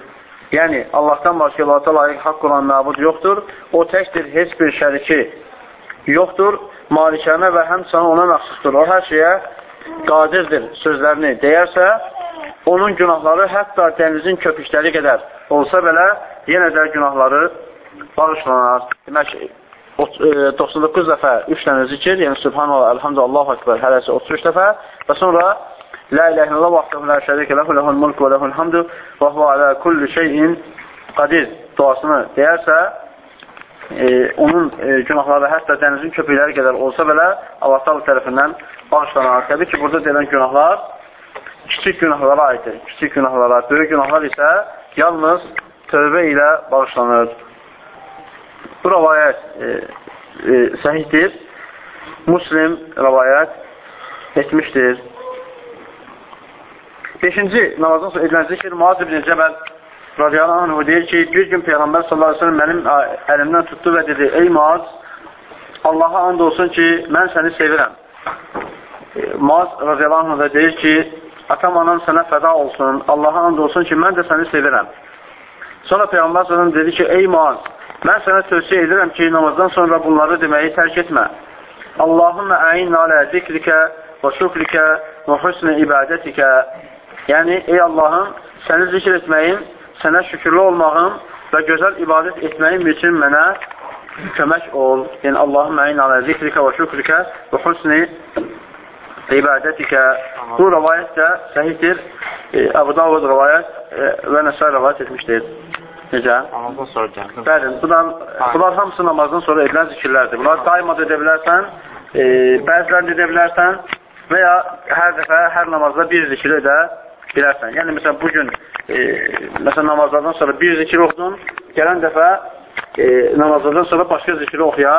Speaker 1: Yəni, Allahdan başqa ibadətə layiq haqq olan məbud yoxdur. O təkdir, heç bir şəriki yoxdur. Malikanə və həmçinin ona məxsusdur. O hər şeyə qadirdir sözlərini deyərsə, onun günahları hətta dənizin köpükləri qədər olsa belə, yenə də günahları bağışlanar. Demək, 99 dəfə 3 dənə zikir, yəni Subhanallah, Elhamdülillah, Allahu Ekber, hərəsi 33 dəfə və sonra La ilahe illallah vahdahu la şərikə ləhu ləhul mulk və ləhul hamdu və huvə alə kulli şeyin qadir duasını deyərsə, e, onun e, günahları hətta dənizin köpükləri qədər olsa belə Allah Taala tərəfindən bağışlanar. Təbii ki, burada deyilən günahlar kiçik günahlara aiddir. Kiçik günahlara, böyük günahlar isə yalnız tövbə ilə bağışlanır. Bu rəvayət e, e, səhihdir. Muslim rəvayət etmişdir. Beşinci namazdan sonra edilən zikir Muaz ibn Cəbəl radiyallahu anh deyir ki, bir gün Peyğəmbər sallallahu aleyhi ve sellem mənim əlimdən tutdu və dedi, ey Muaz, Allaha and olsun ki, mən səni sevirəm. E, Muaz radiyallahu anh da deyir ki, atam anam sənə fəda olsun, Allaha and olsun ki, mən də səni sevirəm. Sonra Peyğəmbər sallallahu dedi ki, ey Muaz, mən sənə tövsiyə edirəm ki, namazdan sonra bunları deməyi tərk etmə. Allahümmə əyin alə zikrikə və şükrikə və husnə ibadətikə Yəni, ey Allahım, səni zikr etməyim, sənə şükürlü olmağım və gözəl ibadət etməyim üçün mənə kömək ol. Yəni, Allahım məyin alə zikrikə və şükrikə və husni ibadətikə. Bu rəvayət də səhiddir. E, Əbu Davud rəvayət e, və Nəsər rəvayət etmişdir. Necə?
Speaker 4: Namazdan sonra gəldim.
Speaker 1: Bəli, bunlar, bunlar hamısı namazdan sonra edilən zikirlərdir. Bunlar daima da edə bilərsən e, bəzilərini edə bilərsən və ya hər dəfə, hər namazda bir zikri edə bilərsən. Yəni, məsələn, bugün e, məsələn, namazlardan sonra bir zikri oxudun, gələn dəfə e, namazlardan sonra başqa zikri oxuya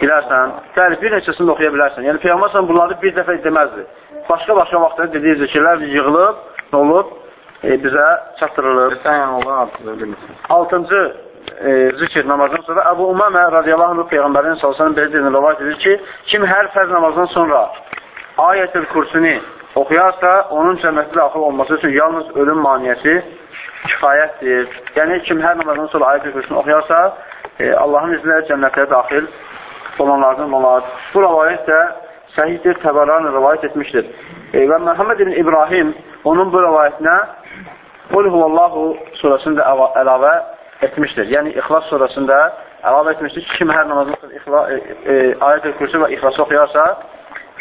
Speaker 1: bilərsən. Bəli, bir neçəsini oxuya bilərsən. Yəni, Peyğəmbər bunları bir dəfə deməzdi. Başqa-başqa vaxtda dediyi zikirlər yığılıb, olub? E, bizə çatdırılır.
Speaker 2: Sən yəni.
Speaker 1: Altıncı e, zikir namazdan sonra Əbu Umamə radiyallahu anh Peyğəmbərin salsanın belə dediyini rəvat edir ki, kim hər fərz namazdan sonra ayətül kursuni oxuyarsa, onun cənnətdə daxil olması üçün yalnız ölüm maniyəsi kifayətdir. Yəni, kim hər namazdan sonra ayətül kursuni oxuyarsa, e, Allahın izni ilə cənnətə daxil olanlardan olar. Bu rəvayət də səhiddir, təbəranı rəvayət etmişdir. E, və Məhəmməd ibn İbrahim onun bu rəvayətinə Qul huvallahu surəsində əlavə etmişdir. Yəni, İxlas surəsində əlavə etmişdir ki, kim hər namazın sonra e, e, ayət-ül kürsü və İxlası oxuyarsa,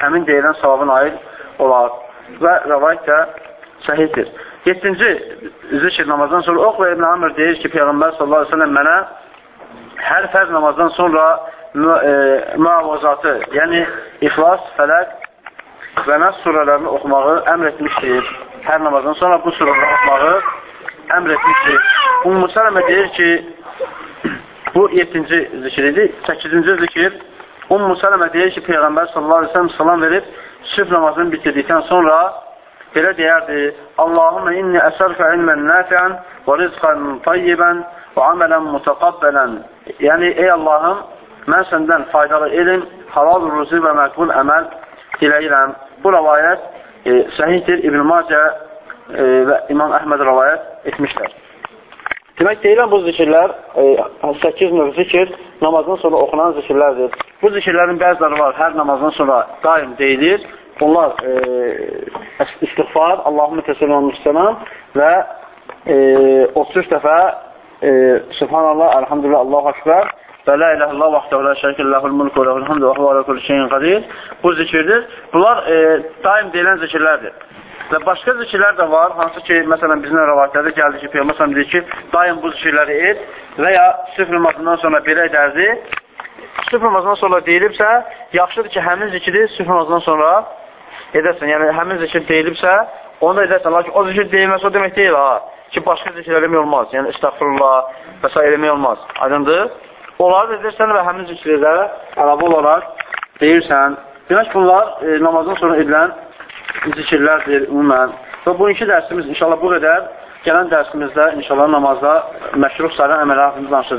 Speaker 1: həmin deyilən savabın aid olar. Və rəvayət də səhiddir. 7-ci zikr namazdan sonra və İbn Amr deyir ki, Peyğəmbər sallallahu aleyhi ve sellem mənə hər fərz namazdan sonra e, müavazatı, yəni İxlas, Fələq və Nəs surələrini oxumağı əmr etmişdir. Hər namazdan sonra bu surələri oxumağı əmr etmişdir. Ummu Sələmə deyir ki, bu 7-ci zikir idi. 8-ci zikir Ummu Sələmə deyir ki, Peyğəmbər sallallahu aleyhi ve sellem salam verib sübh namazını bitirdikdən sonra belə deyərdi, Allahümə inni əsəlkə ilmən nəfiən və rizqən tayyibən və amələn mutaqabbələn. Yəni, ey Allahım, mən səndən faydalı elm, halal ruzi və məqbul əməl diləyirəm. Bu rəvayət e, səhihdir. İbn-i Macə e, və İmam Əhməd rəvayət etmişlər. Demək deyilən bu zikirlər, e, 8 növ zikir namazdan sonra oxunan zikirlərdir. Bu zikirlərin bəziləri var, hər namazdan sonra daim deyilir. Bunlar e, istighfar, Allahümə təsələm müstənəm və e, 33 dəfə e, Subhanallah, Elhamdülillah, Allahu Akbar və la ilahe illallah vahdehu la şərikə illahul mulku və lehul hamdu və huve ala kulli şeyin qadir. Bu zikirdir. Bunlar e, daim deyilən zikirlərdir. Və başqa zikirlər də var, hansı ki, məsələn, bizim rəvayətlərdə gəldi ki, Peyğəmbər deyir ki, daim bu zikirləri et və ya sübh namazından sonra belə edərdi. Sübh namazından sonra deyilibsə, yaxşıdır ki, həmin zikri sübh namazından sonra edəsən. Yəni, həmin zikir deyilibsə, onu da edəsən. Lakin o zikir deyilməsə o demək deyil, ha, ki, başqa zikir eləmək olmaz. Yəni, istəxfurullah və s. eləmək olmaz. Aydındır? Onları da edərsən və həmin zikri də əlavə olaraq deyirsən. Demək, bunlar e, namazdan sonra edilən zikirlərdir ümumən. Və bu iki dərsimiz inşallah bu qədər. Gələn dərsimizdə inşallah namazda məşruh sayılan əmələ haqqında danışacağıq.